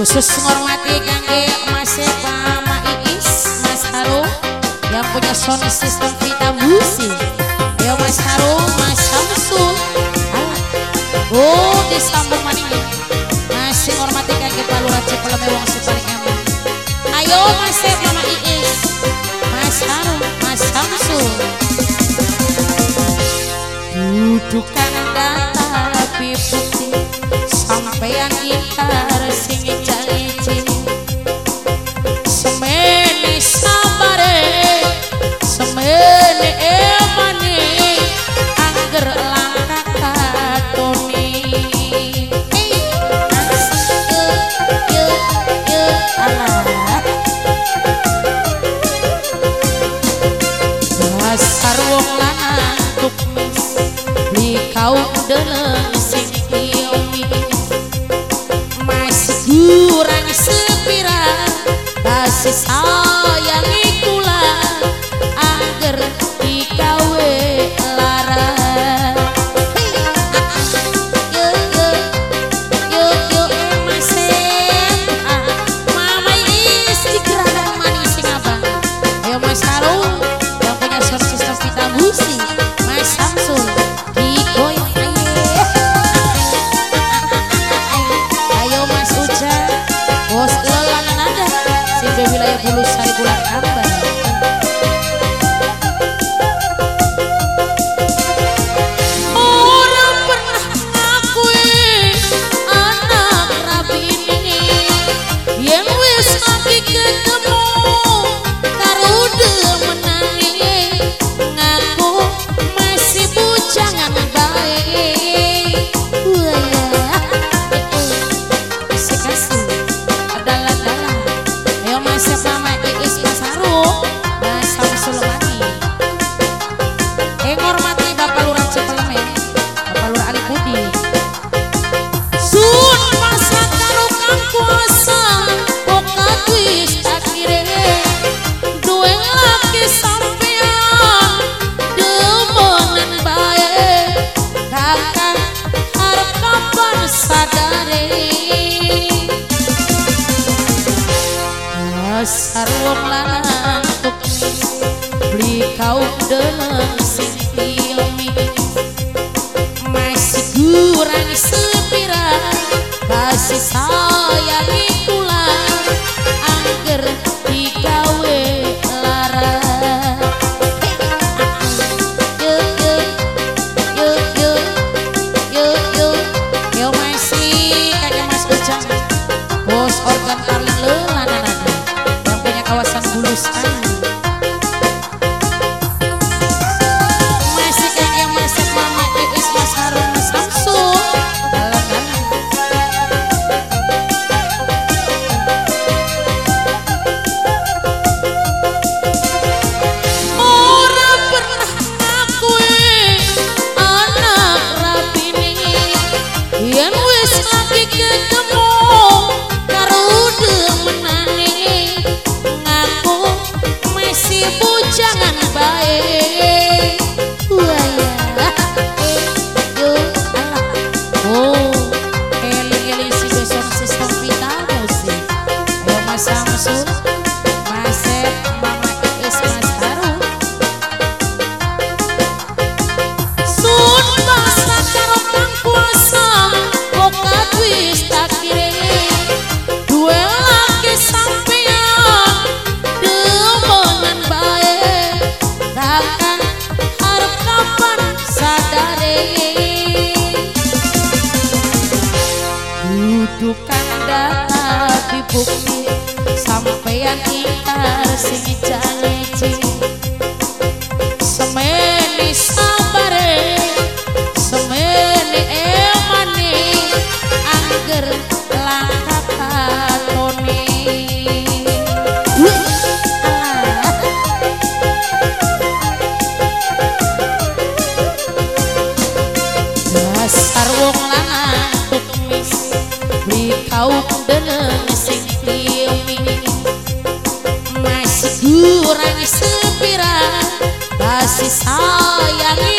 khusus menghormati kangge Mas Eva Mas Iis Mas Haru yang punya sound system Vita Musik ya Mas Haru Mas Samsul oh mana maning masih menghormati kangge Pak Lurah Cipeleme wong sing paling ayo Mas Eva Mas Iis Mas Haru Mas Samsul duduk deleng sing masih Mas sepira karo wong lanang tuku beli kaum deleng sing ilmi masih kurang sepira kasih sayang ibu jangan baik kudu data di bumi kita ikar sing jane semeni Di kau deneng sing tiumi Masih kurang sepira Kasih sayang